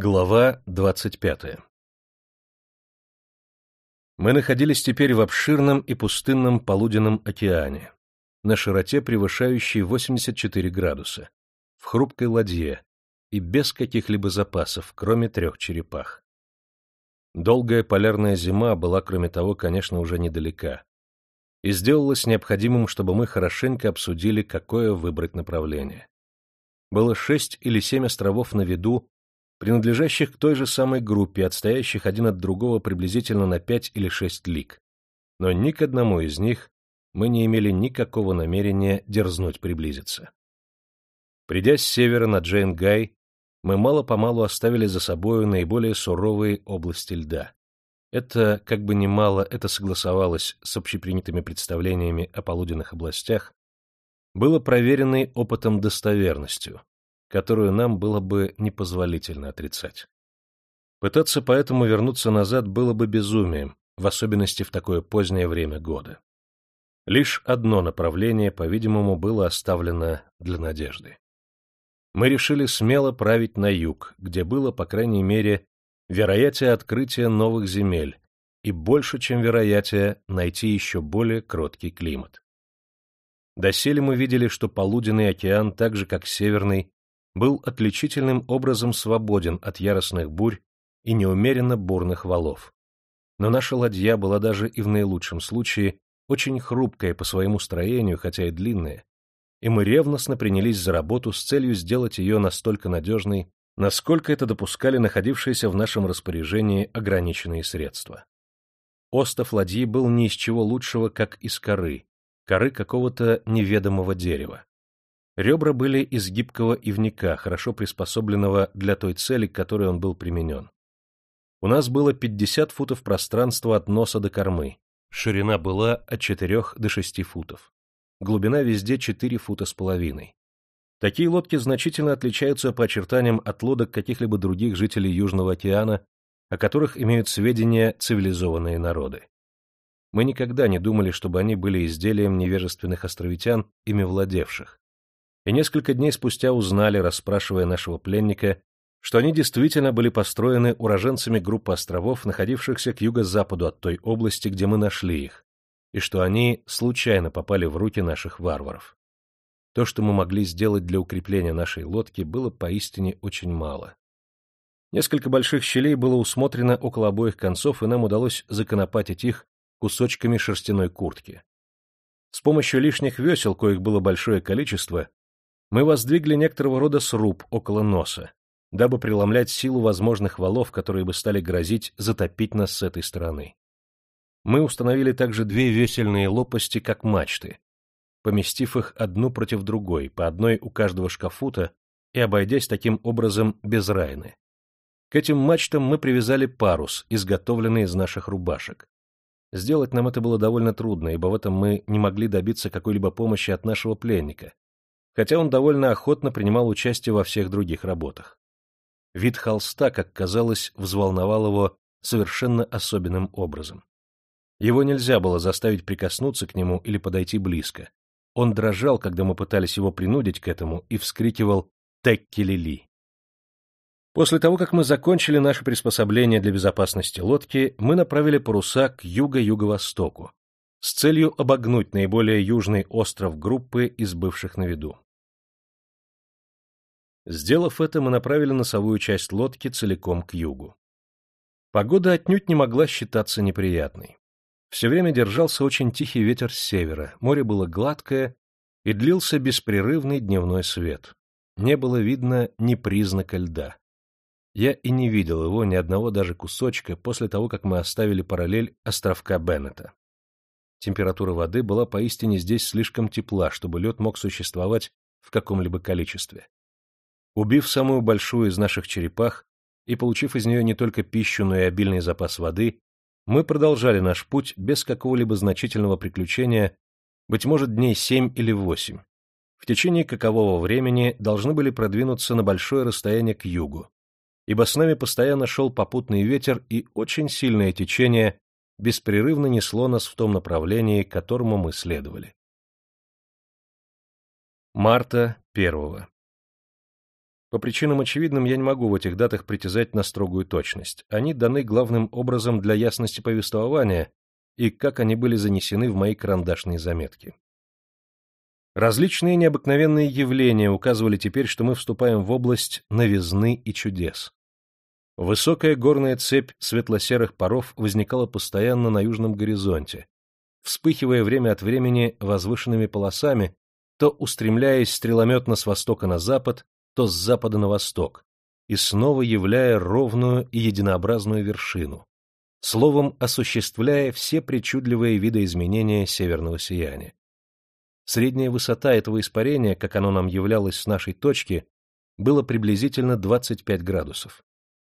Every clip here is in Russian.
Глава двадцать пятая Мы находились теперь в обширном и пустынном полуденном океане, на широте, превышающей 84 градуса, в хрупкой ладье и без каких-либо запасов, кроме трех черепах. Долгая полярная зима была, кроме того, конечно, уже недалека, и сделалось необходимым, чтобы мы хорошенько обсудили, какое выбрать направление. Было шесть или семь островов на виду, принадлежащих к той же самой группе, отстоящих один от другого приблизительно на пять или шесть лиг. Но ни к одному из них мы не имели никакого намерения дерзнуть приблизиться. Придя с севера на Джейн-Гай, мы мало-помалу оставили за собою наиболее суровые области льда. Это, как бы ни мало это согласовалось с общепринятыми представлениями о полуденных областях, было проверенной опытом достоверностью, которую нам было бы непозволительно отрицать. Пытаться поэтому вернуться назад было бы безумием, в особенности в такое позднее время года. Лишь одно направление, по-видимому, было оставлено для надежды. Мы решили смело править на юг, где было, по крайней мере, вероятие открытия новых земель и больше, чем вероятие, найти еще более кроткий климат. Доселе мы видели, что полуденный океан, так же как северный, был отличительным образом свободен от яростных бурь и неумеренно бурных валов. Но наша ладья была даже и в наилучшем случае очень хрупкая по своему строению, хотя и длинная, и мы ревностно принялись за работу с целью сделать ее настолько надежной, насколько это допускали находившиеся в нашем распоряжении ограниченные средства. Остов ладьи был ни из чего лучшего, как из коры, коры какого-то неведомого дерева. Ребра были из гибкого ивника, хорошо приспособленного для той цели, к которой он был применен. У нас было 50 футов пространства от носа до кормы. Ширина была от 4 до 6 футов. Глубина везде 4 фута с половиной. Такие лодки значительно отличаются по очертаниям от лодок каких-либо других жителей Южного океана, о которых имеют сведения цивилизованные народы. Мы никогда не думали, чтобы они были изделием невежественных островитян, ими владевших и несколько дней спустя узнали, расспрашивая нашего пленника, что они действительно были построены уроженцами группы островов, находившихся к юго-западу от той области, где мы нашли их, и что они случайно попали в руки наших варваров. То, что мы могли сделать для укрепления нашей лодки, было поистине очень мало. Несколько больших щелей было усмотрено около обоих концов, и нам удалось законопатить их кусочками шерстяной куртки. С помощью лишних весел, коих было большое количество, мы воздвигли некоторого рода сруб около носа, дабы преломлять силу возможных валов, которые бы стали грозить затопить нас с этой стороны. Мы установили также две весельные лопасти, как мачты, поместив их одну против другой, по одной у каждого шкафута и обойдясь таким образом без райны. К этим мачтам мы привязали парус, изготовленный из наших рубашек. Сделать нам это было довольно трудно, ибо в этом мы не могли добиться какой-либо помощи от нашего пленника, хотя он довольно охотно принимал участие во всех других работах. Вид холста, как казалось, взволновал его совершенно особенным образом. Его нельзя было заставить прикоснуться к нему или подойти близко. Он дрожал, когда мы пытались его принудить к этому, и вскрикивал «Текки-лили». После того, как мы закончили наше приспособление для безопасности лодки, мы направили паруса к юго-юго-востоку с целью обогнуть наиболее южный остров группы из бывших на виду. Сделав это, мы направили носовую часть лодки целиком к югу. Погода отнюдь не могла считаться неприятной. Все время держался очень тихий ветер с севера, море было гладкое и длился беспрерывный дневной свет. Не было видно ни признака льда. Я и не видел его ни одного даже кусочка после того, как мы оставили параллель островка Беннета. Температура воды была поистине здесь слишком тепла, чтобы лед мог существовать в каком-либо количестве. Убив самую большую из наших черепах и получив из нее не только пищу, но и обильный запас воды, мы продолжали наш путь без какого-либо значительного приключения, быть может, дней семь или восемь, в течение какового времени должны были продвинуться на большое расстояние к югу, ибо с нами постоянно шел попутный ветер и очень сильное течение беспрерывно несло нас в том направлении, которому мы следовали. Марта первого. По причинам очевидным я не могу в этих датах притязать на строгую точность. Они даны главным образом для ясности повествования и как они были занесены в мои карандашные заметки. Различные необыкновенные явления указывали теперь, что мы вступаем в область новизны и чудес. Высокая горная цепь светло-серых паров возникала постоянно на южном горизонте, вспыхивая время от времени возвышенными полосами, то устремляясь стрелометно с востока на запад, то с запада на восток, и снова являя ровную и единообразную вершину, словом, осуществляя все причудливые видоизменения северного сияния. Средняя высота этого испарения, как оно нам являлось с нашей точки, было приблизительно 25 градусов.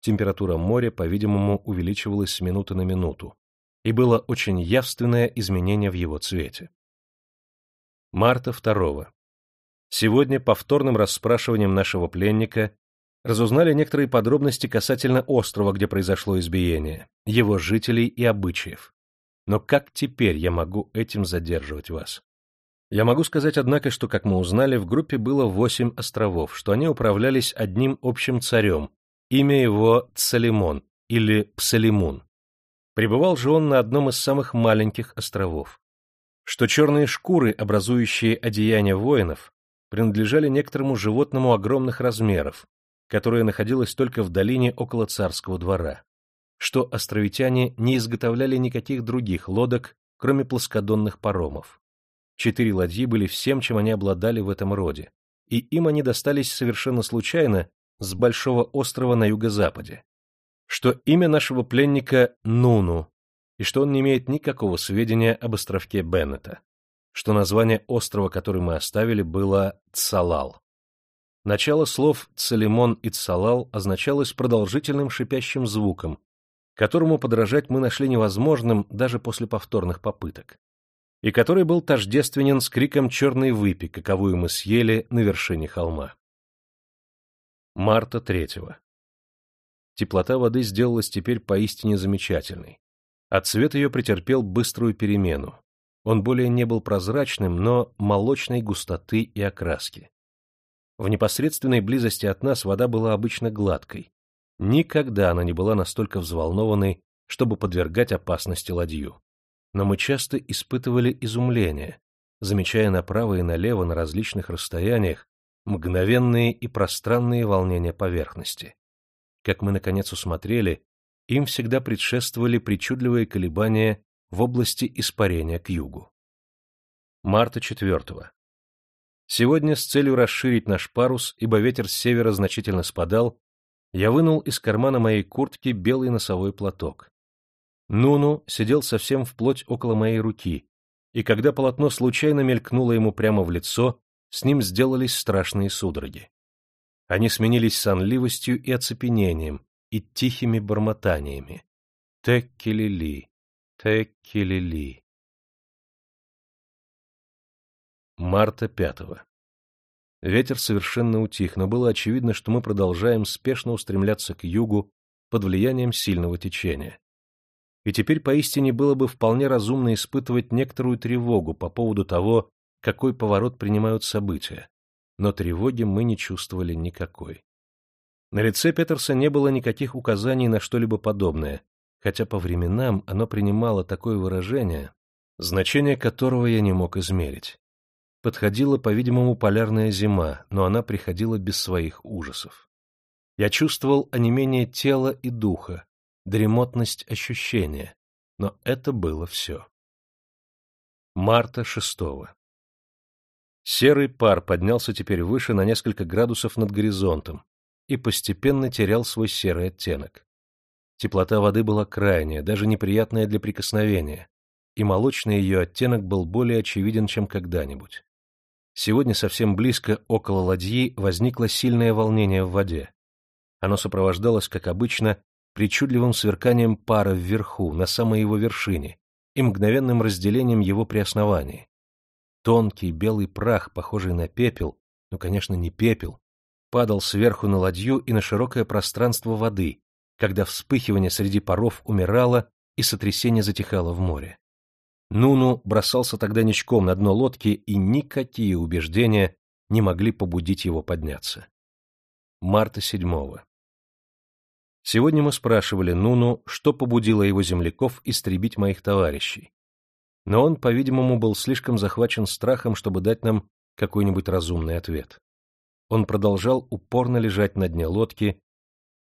Температура моря, по-видимому, увеличивалась с минуты на минуту, и было очень явственное изменение в его цвете. Марта 2. Сегодня повторным расспрашиванием нашего пленника разузнали некоторые подробности касательно острова, где произошло избиение, его жителей и обычаев. Но как теперь я могу этим задерживать вас? Я могу сказать, однако, что, как мы узнали, в группе было восемь островов, что они управлялись одним общим царем, Имя его Цалимон или Псалимун. Пребывал же он на одном из самых маленьких островов. Что черные шкуры, образующие одеяния воинов, принадлежали некоторому животному огромных размеров, которое находилось только в долине около царского двора. Что островитяне не изготовляли никаких других лодок, кроме плоскодонных паромов. Четыре ладьи были всем, чем они обладали в этом роде, и им они достались совершенно случайно с большого острова на юго-западе, что имя нашего пленника Нуну, и что он не имеет никакого сведения об островке Беннета, что название острова, который мы оставили, было Цалал. Начало слов «Цалимон» и «Цалал» означалось продолжительным шипящим звуком, которому подражать мы нашли невозможным даже после повторных попыток, и который был тождественен с криком черной выпи, каковую мы съели на вершине холма. Марта третьего. Теплота воды сделалась теперь поистине замечательной, а цвет ее претерпел быструю перемену. Он более не был прозрачным, но молочной густоты и окраски. В непосредственной близости от нас вода была обычно гладкой. Никогда она не была настолько взволнованной, чтобы подвергать опасности ладью. Но мы часто испытывали изумление, замечая направо и налево на различных расстояниях мгновенные и пространные волнения поверхности. Как мы, наконец, усмотрели, им всегда предшествовали причудливые колебания в области испарения к югу. Марта 4. Сегодня с целью расширить наш парус, ибо ветер с севера значительно спадал, я вынул из кармана моей куртки белый носовой платок. Нуну сидел совсем вплоть около моей руки, и когда полотно случайно мелькнуло ему прямо в лицо, с ним сделались страшные судороги. Они сменились сонливостью и оцепенением, и тихими бормотаниями. Теккелили, теккелили. Марта пятого. Ветер совершенно утих, но было очевидно, что мы продолжаем спешно устремляться к югу под влиянием сильного течения. И теперь поистине было бы вполне разумно испытывать некоторую тревогу по поводу того, какой поворот принимают события, но тревоги мы не чувствовали никакой. На лице Петерса не было никаких указаний на что-либо подобное, хотя по временам оно принимало такое выражение, значение которого я не мог измерить. Подходила, по-видимому, полярная зима, но она приходила без своих ужасов. Я чувствовал онемение тела и духа, дремотность ощущения, но это было все. Марта шестого. Серый пар поднялся теперь выше на несколько градусов над горизонтом и постепенно терял свой серый оттенок. Теплота воды была крайняя, даже неприятная для прикосновения, и молочный ее оттенок был более очевиден, чем когда-нибудь. Сегодня совсем близко, около ладьи, возникло сильное волнение в воде. Оно сопровождалось, как обычно, причудливым сверканием пара вверху, на самой его вершине, и мгновенным разделением его при основании. Тонкий белый прах, похожий на пепел, но, конечно, не пепел, падал сверху на ладью и на широкое пространство воды, когда вспыхивание среди паров умирало и сотрясение затихало в море. Нуну бросался тогда ничком на дно лодки, и никакие убеждения не могли побудить его подняться. Марта 7. Сегодня мы спрашивали Нуну, что побудило его земляков истребить моих товарищей. Но он, по-видимому, был слишком захвачен страхом, чтобы дать нам какой-нибудь разумный ответ. Он продолжал упорно лежать на дне лодки,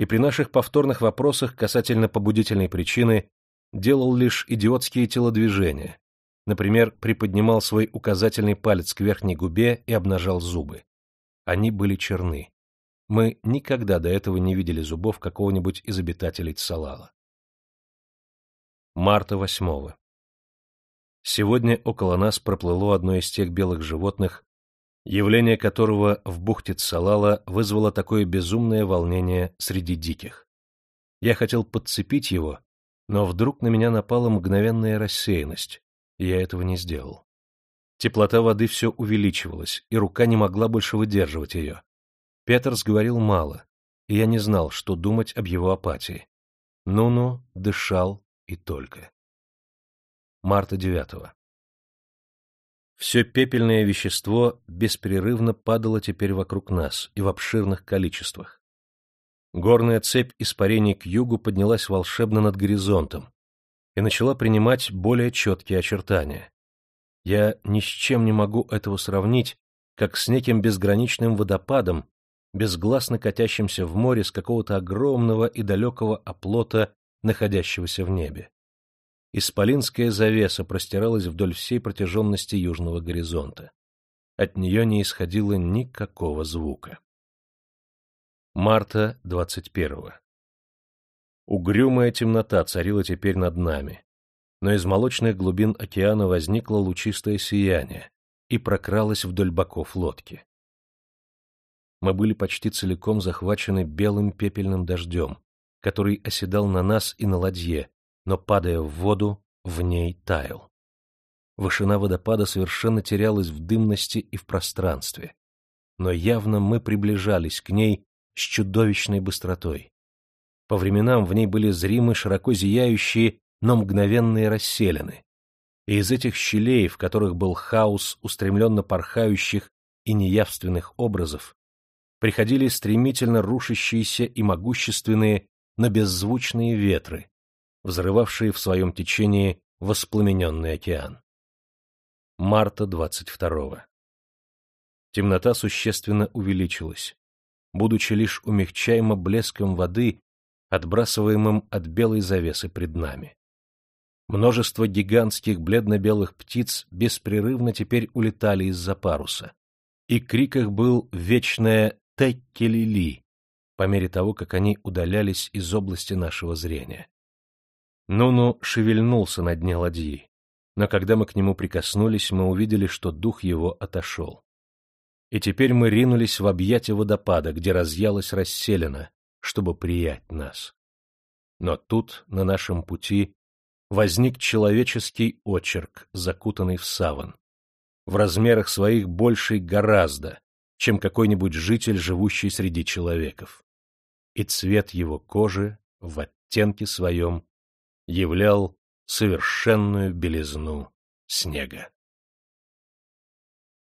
и при наших повторных вопросах касательно побудительной причины делал лишь идиотские телодвижения, например, приподнимал свой указательный палец к верхней губе и обнажал зубы. Они были черны. Мы никогда до этого не видели зубов какого-нибудь из обитателей Цалала. Марта восьмого. Сегодня около нас проплыло одно из тех белых животных, явление которого в бухте Цалала вызвало такое безумное волнение среди диких. Я хотел подцепить его, но вдруг на меня напала мгновенная рассеянность, и я этого не сделал. Теплота воды все увеличивалась, и рука не могла больше выдерживать ее. Петерс говорил мало, и я не знал, что думать об его апатии. Нуну дышал и только. Марта девятого. Все пепельное вещество беспрерывно падало теперь вокруг нас и в обширных количествах. Горная цепь испарений к югу поднялась волшебно над горизонтом и начала принимать более четкие очертания. Я ни с чем не могу этого сравнить, как с неким безграничным водопадом, безгласно катящимся в море с какого-то огромного и далекого оплота, находящегося в небе. Исполинская завеса простиралась вдоль всей протяженности южного горизонта. От нее не исходило никакого звука. Марта 21. Угрюмая темнота царила теперь над нами, но из молочных глубин океана возникло лучистое сияние и прокралось вдоль боков лодки. Мы были почти целиком захвачены белым пепельным дождем, который оседал на нас и на ладье, но, падая в воду, в ней таял. Вышина водопада совершенно терялась в дымности и в пространстве, но явно мы приближались к ней с чудовищной быстротой. По временам в ней были зримы широко зияющие, но мгновенные расселены, и из этих щелей, в которых был хаос устремленно порхающих и неявственных образов, приходили стремительно рушащиеся и могущественные, но беззвучные ветры, взрывавшие в своем течении воспламененный океан. Марта 22. Темнота существенно увеличилась, будучи лишь умягчаемо блеском воды, отбрасываемым от белой завесы пред нами. Множество гигантских бледно-белых птиц беспрерывно теперь улетали из-за паруса, и крик их был вечное «Теккелили» по мере того, как они удалялись из области нашего зрения. Нуну шевельнулся на дне ладьи, но когда мы к нему прикоснулись, мы увидели, что дух его отошел. И теперь мы ринулись в объятия водопада, где разъялась расселена, чтобы приять нас. Но тут, на нашем пути, возник человеческий очерк, закутанный в саван. В размерах своих больший гораздо, чем какой-нибудь житель, живущий среди человеков. И цвет его кожи в оттенке своем являл совершенную белизну снега.